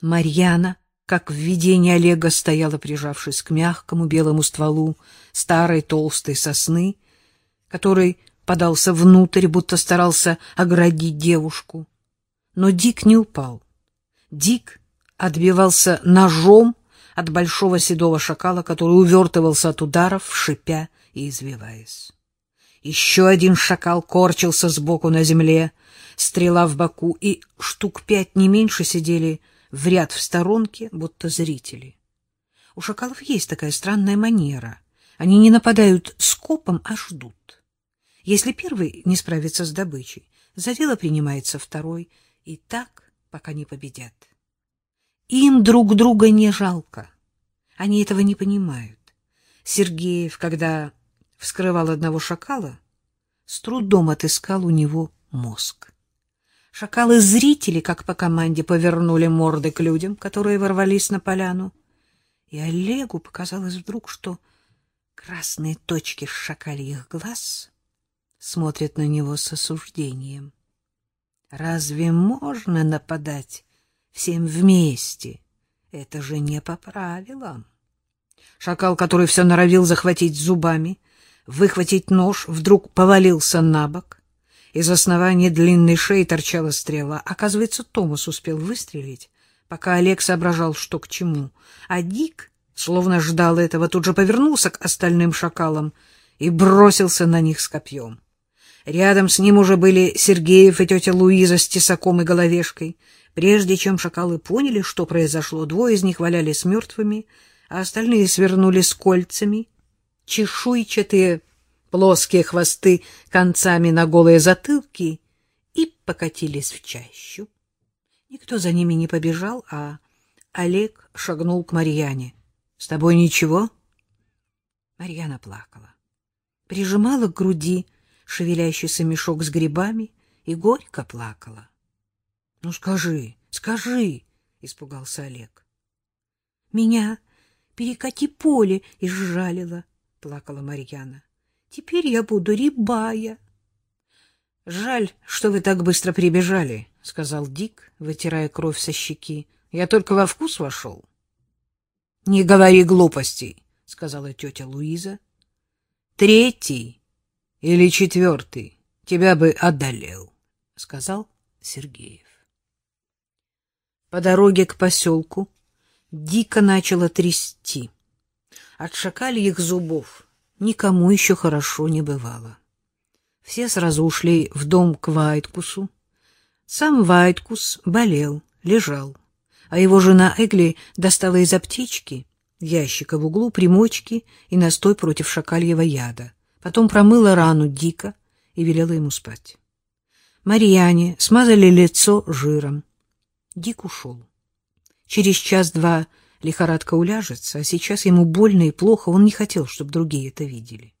Марьяна, как в видении Олега, стояла, прижавшись к мягкому белому стволу старой толстой сосны, который подался внутрь, будто старался оградить девушку. Но Дик не упал. Дик отбивался ножом от большого седого шакала, который увертывался от ударов, шипя и извиваясь. Еще один шакал корчился сбоку на земле, стрела в боку, и штук пять не меньше сидели в ряд в сторонке, будто зрители. У шакалов есть такая странная манера. Они не нападают скопом, а ждут. Если первый не справится с добычей, за дело принимается второй, и так, пока не победят. Им друг друга не жалко. Они этого не понимают. Сергеев, когда вскрывал одного шакала, с трудом отыскал у него мозг. Шакалы-зрители, как по команде, повернули морды к людям, которые ворвались на поляну. И Олегу показалось вдруг, что красные точки шакальих глаз смотрят на него с осуждением. Разве можно нападать всем вместе? Это же не по правилам. Шакал, который все норовил захватить зубами, выхватить нож, вдруг повалился на бок. Из основания длинной шеи торчала стрела. Оказывается, Томас успел выстрелить, пока Олег соображал, что к чему. А Дик, словно ждал этого, тут же повернулся к остальным шакалам и бросился на них с копьем. Рядом с ним уже были Сергеев и тетя Луиза с тесаком и головешкой. Прежде чем шакалы поняли, что произошло, двое из них валялись мертвыми, а остальные свернули с кольцами. Чешуйчатые плоские хвосты концами на голые затылки и покатились в чащу. Никто за ними не побежал, а Олег шагнул к Марьяне. — С тобой ничего? Марьяна плакала. Прижимала к груди шевелящийся мешок с грибами и горько плакала. — Ну, скажи, скажи, — испугался Олег. — Меня перекати поле изжалило, — плакала Марьяна. Теперь я буду рябая. — Жаль, что вы так быстро прибежали, — сказал Дик, вытирая кровь со щеки. — Я только во вкус вошел. — Не говори глупостей, — сказала тетя Луиза. — Третий или четвертый тебя бы одолел, — сказал Сергеев. По дороге к поселку дико начало трясти. От шакальих зубов никому еще хорошо не бывало. Все сразу ушли в дом к Вайткусу. Сам Вайткус болел, лежал, а его жена Эгли достала из аптечки ящика в углу примочки и настой против шакальего яда. Потом промыла рану дико и велела ему спать. Марьяне смазали лицо жиром. Дик ушел. Через час-два Лихорадка уляжется, а сейчас ему больно и плохо, он не хотел, чтобы другие это видели.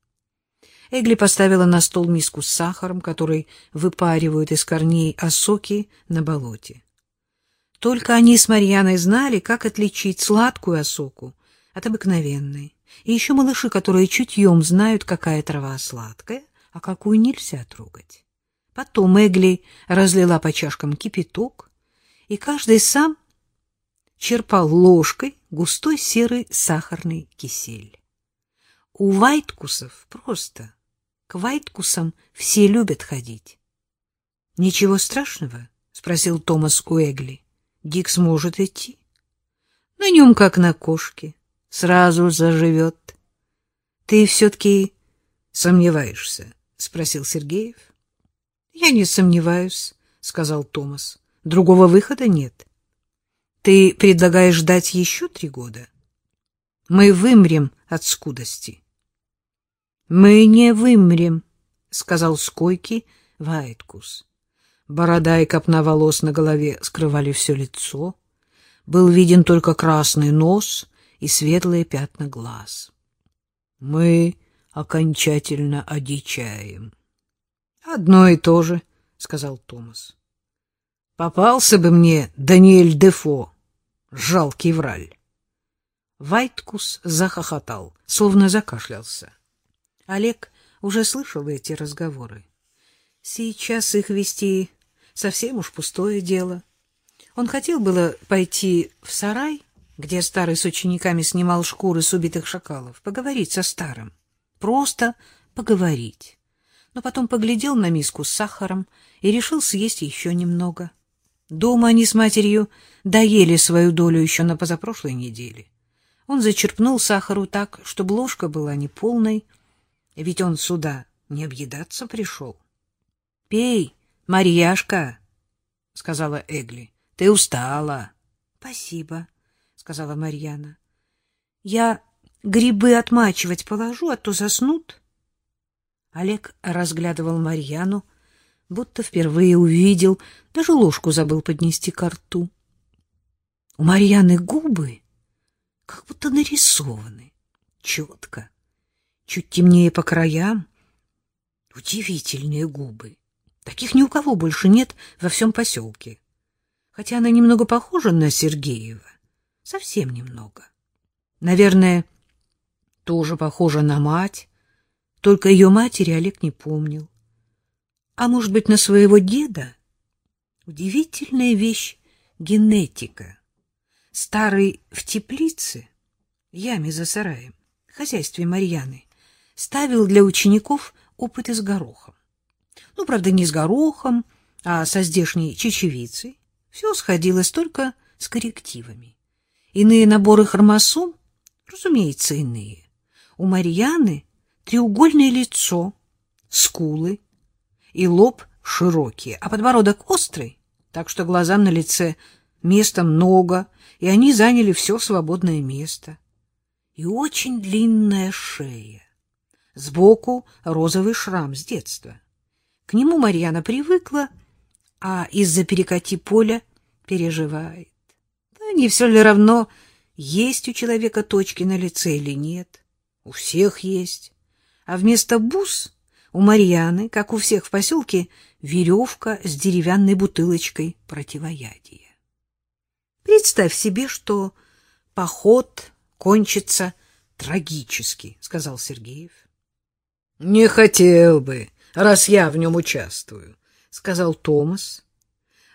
Эгли поставила на стол миску с сахаром, который выпаривают из корней осоки на болоте. Только они с Марьяной знали, как отличить сладкую осоку от обыкновенной. И еще малыши, которые чутьем знают, какая трава сладкая, а какую нельзя трогать. Потом Эгли разлила по чашкам кипяток, и каждый сам черпал ложкой густой серый сахарный кисель. У вайткусов просто. К вайткусам все любят ходить. — Ничего страшного? — спросил Томас у Эгли. — Дик сможет идти. — На нем, как на кошке. Сразу заживет. — Ты все-таки сомневаешься? — спросил Сергеев. — Я не сомневаюсь, — сказал Томас. — Другого выхода нет. — ты предлагаешь ждать еще три года? Мы вымрем от скудости. Мы не вымрем, сказал скойки Вайткус. Борода и копна волос на голове скрывали все лицо. Был виден только красный нос и светлые пятна глаз. Мы окончательно одичаем. Одно и то же, сказал Томас. Попался бы мне Даниэль Дефо жалкий враль. Вайткус захохотал, словно закашлялся. Олег уже слышал эти разговоры. Сейчас их вести совсем уж пустое дело. Он хотел было пойти в сарай, где старый с учениками снимал шкуры с убитых шакалов, поговорить со старым. Просто поговорить. Но потом поглядел на миску с сахаром и решил съесть еще немного. Дома они с матерью доели свою долю еще на позапрошлой неделе. Он зачерпнул сахару так, чтобы ложка была неполной, ведь он сюда не объедаться пришел. — Пей, Марьяшка, — сказала Эгли, — ты устала. — Спасибо, — сказала Марьяна. — Я грибы отмачивать положу, а то заснут. Олег разглядывал Марьяну, будто впервые увидел, даже ложку забыл поднести к рту. У Марьяны губы как будто нарисованы, четко, чуть темнее по краям. Удивительные губы. Таких ни у кого больше нет во всем поселке. Хотя она немного похожа на Сергеева. Совсем немного. Наверное, тоже похожа на мать, только ее матери Олег не помнил. А может быть, на своего деда? Удивительная вещь — генетика. Старый в теплице, яме за сараем, хозяйстве Марьяны, ставил для учеников опыты с горохом. Ну, правда, не с горохом, а со здешней чечевицей. Все сходилось только с коррективами. Иные наборы хромосом, разумеется, иные. У Марьяны треугольное лицо, скулы и лоб широкие, а подбородок острый, так что глазам на лице места много, и они заняли все свободное место. И очень длинная шея. Сбоку розовый шрам с детства. К нему Марьяна привыкла, а из-за перекати поля переживает. Да не все ли равно, есть у человека точки на лице или нет. У всех есть. А вместо бус у Марьяны, как у всех в поселке, веревка с деревянной бутылочкой противоядия. Представь себе, что поход кончится трагически, сказал Сергеев. Не хотел бы, раз я в нем участвую, сказал Томас.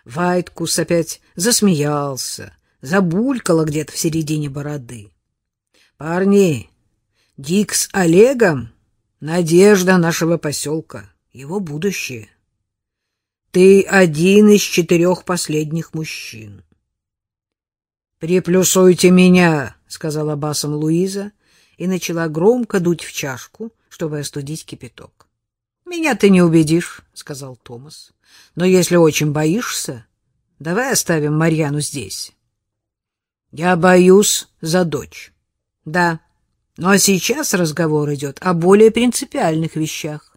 Вайткус опять засмеялся, забулькало где-то в середине бороды. Парни, Дик с Олегом — надежда нашего поселка, его будущее. Ты один из четырех последних мужчин. «Приплюсуйте меня», — сказала басом Луиза и начала громко дуть в чашку, чтобы остудить кипяток. «Меня ты не убедишь», — сказал Томас. «Но если очень боишься, давай оставим Марьяну здесь». «Я боюсь за дочь». «Да, но сейчас разговор идет о более принципиальных вещах.